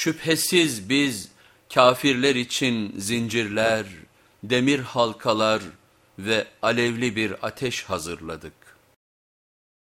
Şüphesiz biz kafirler için zincirler, demir halkalar ve alevli bir ateş hazırladık.